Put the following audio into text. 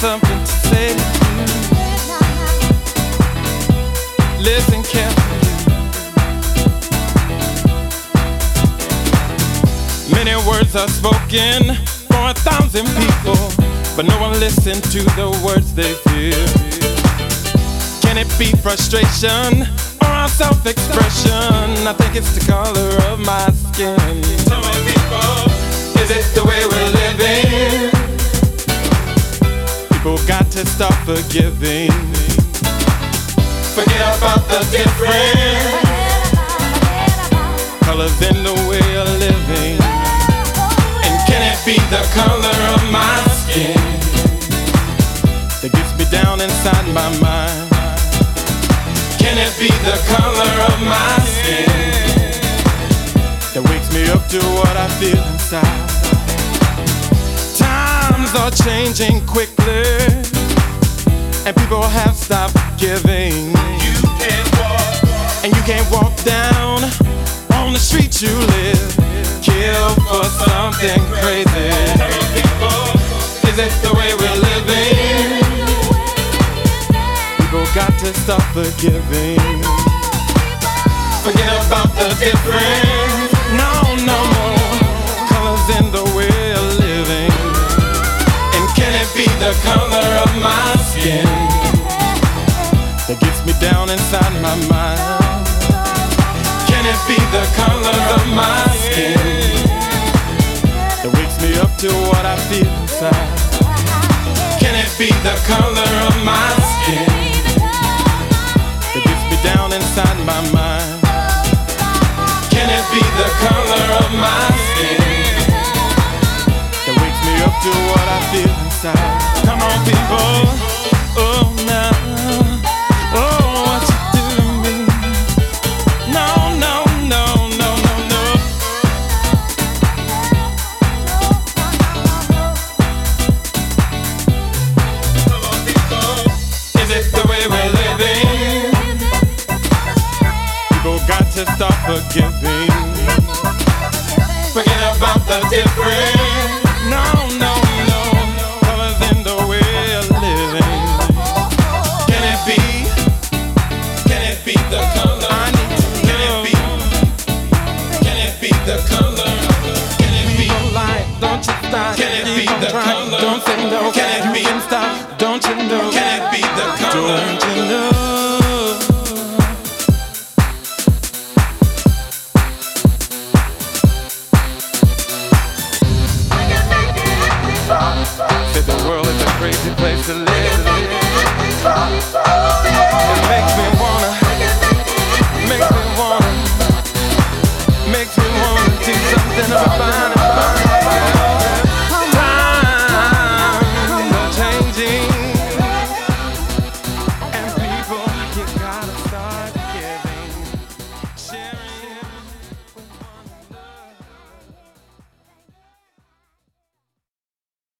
say to you. Listen carefully. Many words are spoken for a thousand people, but no one listens to the words they feel. Can it be frustration or self-expression? I think it's the color of my skin. Forgiving. Forget about the difference. Colors in the way of living. And can it be the color of my skin that gets me down inside my mind? Can it be the color of my skin that wakes me up to what I feel inside? Times are changing quickly, and people have stopped giving. You can't walk, and you can't walk down on the street you live. Kill for something crazy. Is it the way we're living? People got to stop forgiving. Forget about the difference. No, no more colors in the way of living. And can it be the color of my skin that gets me down inside my mind? Can it be the color of my skin that wakes me up to what I feel inside? Can it be the color of my skin that gets me down inside my mind? Can it be the color of my skin that wakes me up to what I feel inside? Come on, people. Stop forgiving. Forget about the difference. Don't you stop. Can it be the color? Don't say no. Can it be? Stop. Don't you know? Can it be the color? Don't you know? Said the world is a crazy place to live. It makes me